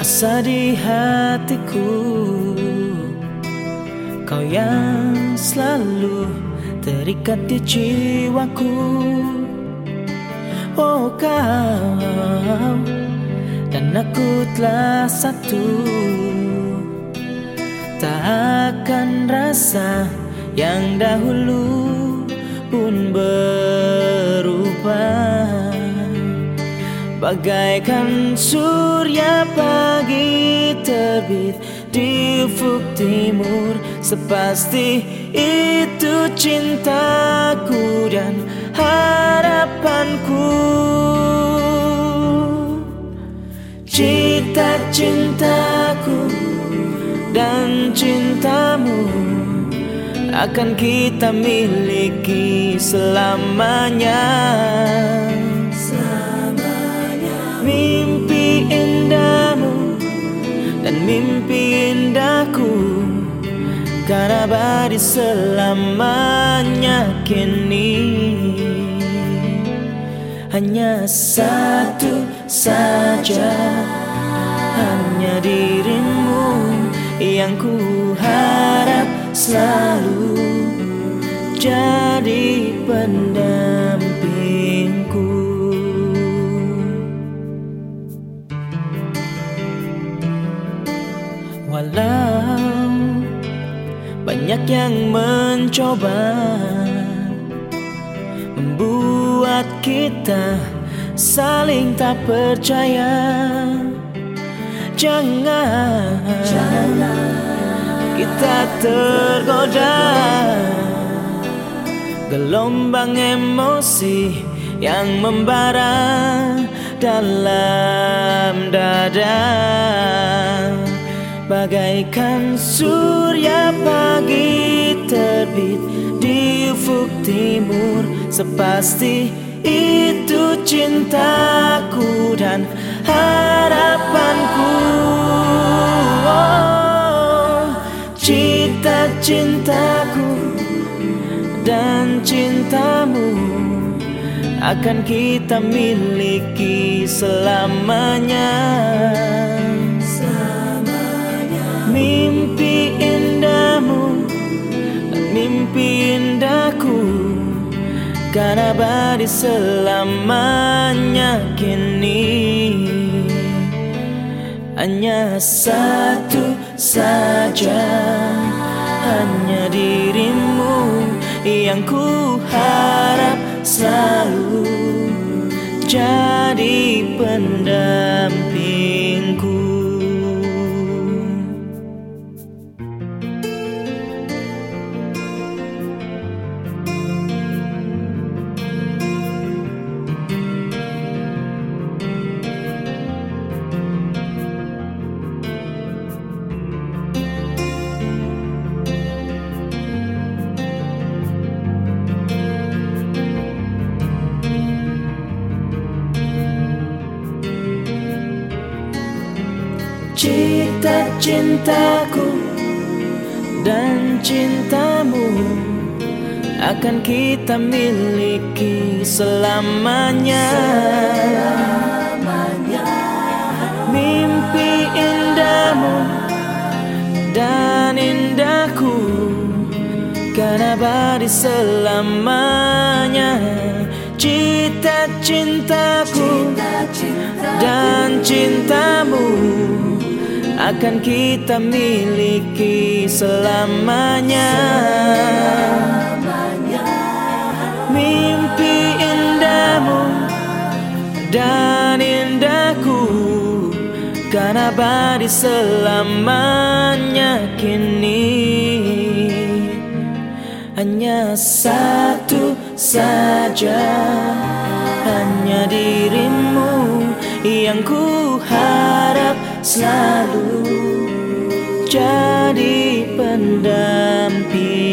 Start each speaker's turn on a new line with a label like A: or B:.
A: rasa di hatiku Kau yang selalu terikat di jiwaku. Oh kau dan aku telah satu. Tak akan rasa yang dahulu pun berubah Bagaikan surya pagi terbit di ufuk timur. Sepasti itu cintaku dan harapanku. Cita-cintaku dan cintamu Akan kita miliki selamanya abadi selamanya kini. Hanya satu saja Hanya dirimu yang ku harap selalu Jadi pendampingku banyak yang mencoba Membuat kita saling tak percaya. Jangan, kita tergoda Gelombang emosi yang membara dalam dada Bagaikan surya pagi terbit di ufuk timur. Sepasti itu cintaku dan harapanku. Oh, Cita-cintaku dan cintamu Akan kita miliki selamanya Kan abadi selamanya kini. Hanya satu saja Hanya dirimu yang ku harap selalu Jadi pendampingku Cita-cintaku dan cintamu Akan kita miliki selamanya. Mimpi indahmu dan indahku Kan abadi selamanya. Cita-cintaku dan cintamu akan kita miliki selamanya. Mimpi indahmu dan indahku Kan abadi selamanya kini. Hanya satu saja Hanya dirimu yang ku harap selalu jadi pendamping